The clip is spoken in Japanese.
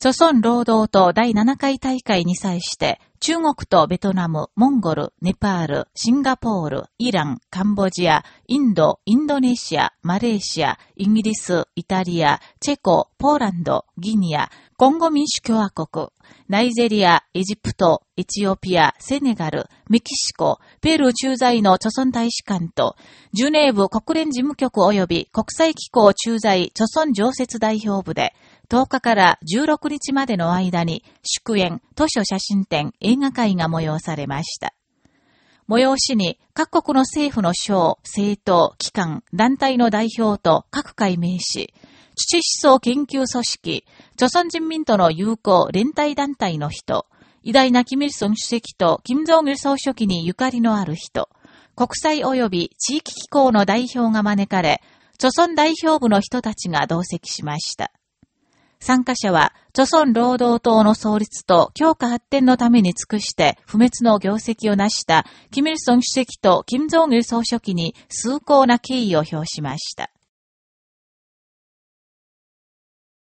諸村労働党第7回大会に際して、中国とベトナム、モンゴル、ネパール、シンガポール、イラン、カンボジア、インド、インドネシア、マレーシア、イギリス、イタリア、チェコ、ポーランド、ギニア、コンゴ民主共和国、ナイジェリア、エジプト、エチオピア、セネガル、メキシコ、ペルー駐在の著村大使館と、ジュネーブ国連事務局及び国際機構駐在著村常設代表部で、10日から16日までの間に、祝宴、図書写真展、映画会が催されました。催しに各国の政府の省、政党、機関、団体の代表と各界名士、土思想研究組織、朝鮮人民との友好連帯団体の人、偉大なキミルソン主席と金正義総書記にゆかりのある人、国際及び地域機構の代表が招かれ、朝鮮代表部の人たちが同席しました。参加者は、著村労働党の創立と強化発展のために尽くして不滅の業績を成した、キム・イルソン主席と金正義総書記に崇高な敬意を表しました。